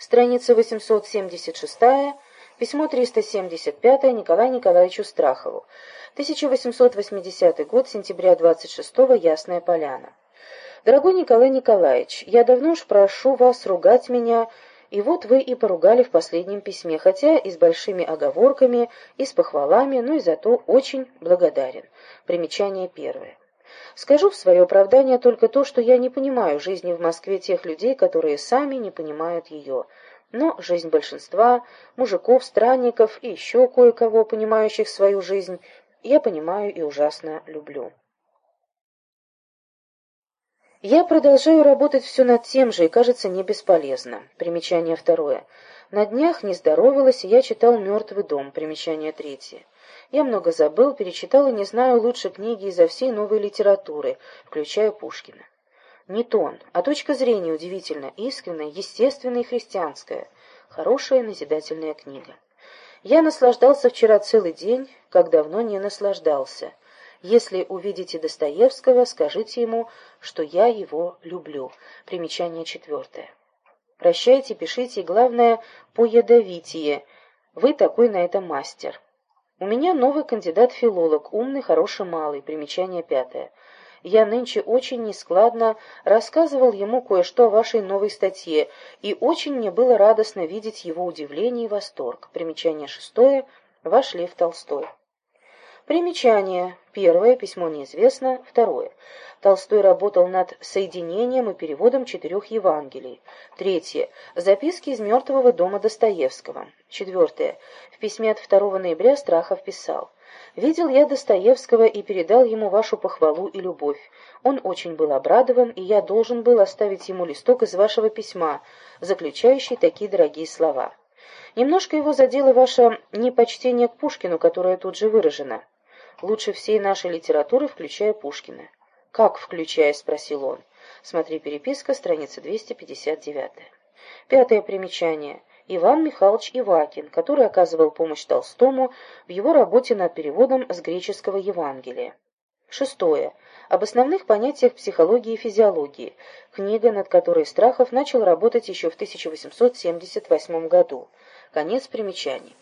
Страница 876, письмо 375 Николаю Николаевичу Страхову. 1880 год, сентября 26 Ясная Поляна. Дорогой Николай Николаевич, я давно уж прошу вас ругать меня, и вот вы и поругали в последнем письме, хотя и с большими оговорками, и с похвалами, но и зато очень благодарен. Примечание первое. Скажу в свое оправдание только то, что я не понимаю жизни в Москве тех людей, которые сами не понимают ее. Но жизнь большинства, мужиков, странников и еще кое-кого, понимающих свою жизнь, я понимаю и ужасно люблю. Я продолжаю работать все над тем же и, кажется, не бесполезно. Примечание второе. На днях не здоровилась, и я читал «Мертвый дом». Примечание третье. Я много забыл, перечитал и не знаю лучше книги изо всей новой литературы, включая Пушкина. Не тон, а точка зрения удивительно искренняя, естественная и христианская. Хорошая назидательная книга. Я наслаждался вчера целый день, как давно не наслаждался. Если увидите Достоевского, скажите ему, что я его люблю. Примечание четвертое. Прощайте, пишите, главное, поядовитие. Вы такой на это мастер. У меня новый кандидат-филолог, умный, хороший, малый. Примечание пятое. Я нынче очень нескладно рассказывал ему кое-что о вашей новой статье, и очень мне было радостно видеть его удивление и восторг. Примечание шестое. Ваш Лев Толстой. Примечание. Первое. Письмо неизвестно. Второе. Толстой работал над соединением и переводом четырех Евангелий. Третье. Записки из «Мертвого дома» Достоевского. Четвертое. В письме от 2 ноября Страхов писал. «Видел я Достоевского и передал ему вашу похвалу и любовь. Он очень был обрадован, и я должен был оставить ему листок из вашего письма, заключающий такие дорогие слова». Немножко его задело ваше непочтение к Пушкину, которое тут же выражено лучше всей нашей литературы, включая Пушкина. «Как включая?» — спросил он. Смотри переписка, страница 259. Пятое примечание. Иван Михайлович Ивакин, который оказывал помощь Толстому в его работе над переводом с греческого Евангелия. Шестое. Об основных понятиях психологии и физиологии. Книга, над которой Страхов начал работать еще в 1878 году. Конец примечаний.